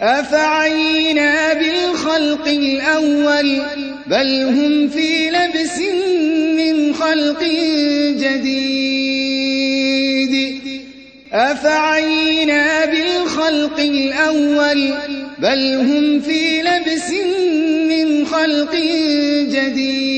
أفعينا بالخلق الأول بل هم في لبس من خلق جديد. أفعينا بالخلق الأول بل هم في لبس من خلق جديد.